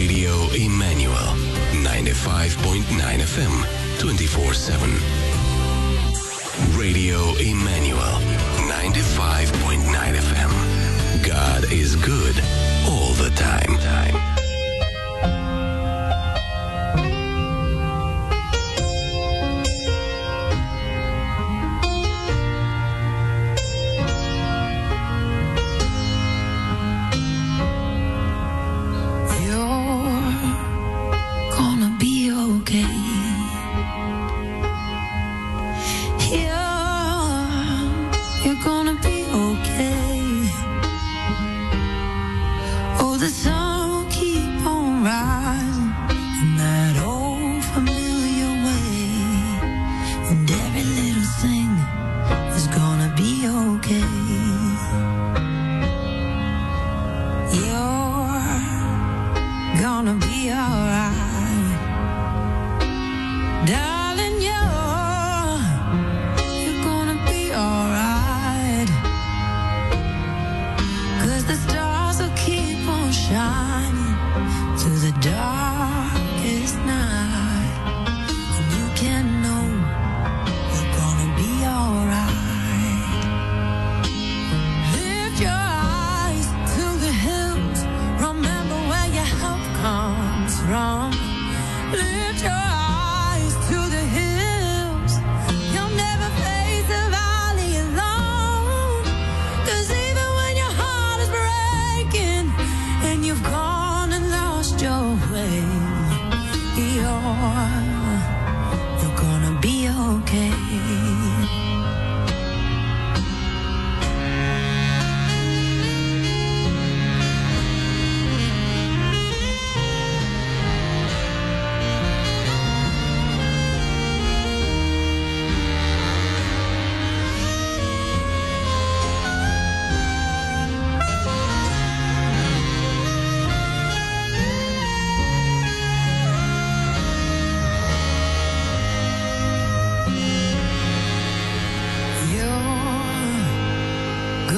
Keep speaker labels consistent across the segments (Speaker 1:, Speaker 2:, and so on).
Speaker 1: Radio Emmanuel, 95.9 FM, 24 7. Radio Emmanuel, 95.9 FM. God is good all the time.
Speaker 2: You're gonna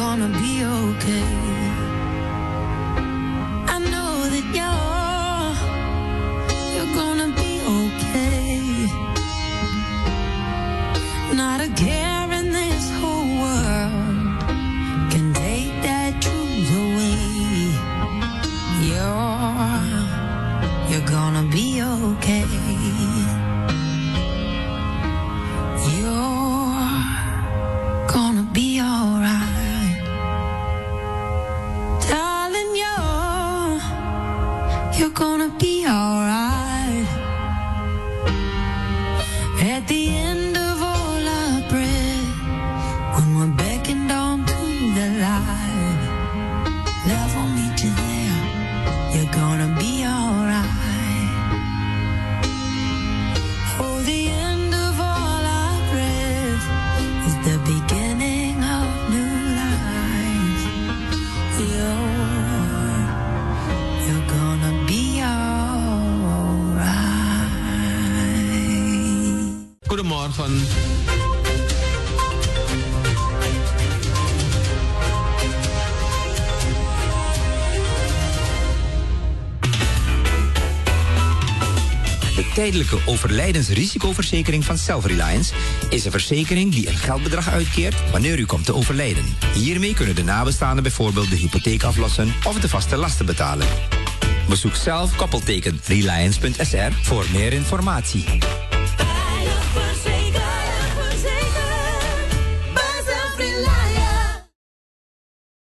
Speaker 2: gonna be okay. I know that you're, you're gonna be okay. Not a care in this whole world can take that truth away. You're, you're gonna be gonna be alright.
Speaker 3: Time.
Speaker 4: tijdelijke overlijdensrisicoverzekering van Self-Reliance is een verzekering die een geldbedrag uitkeert wanneer u komt te overlijden. Hiermee kunnen de nabestaanden bijvoorbeeld de hypotheek aflossen of de vaste lasten betalen. Bezoek zelf koppelteken reliance.sr voor meer informatie.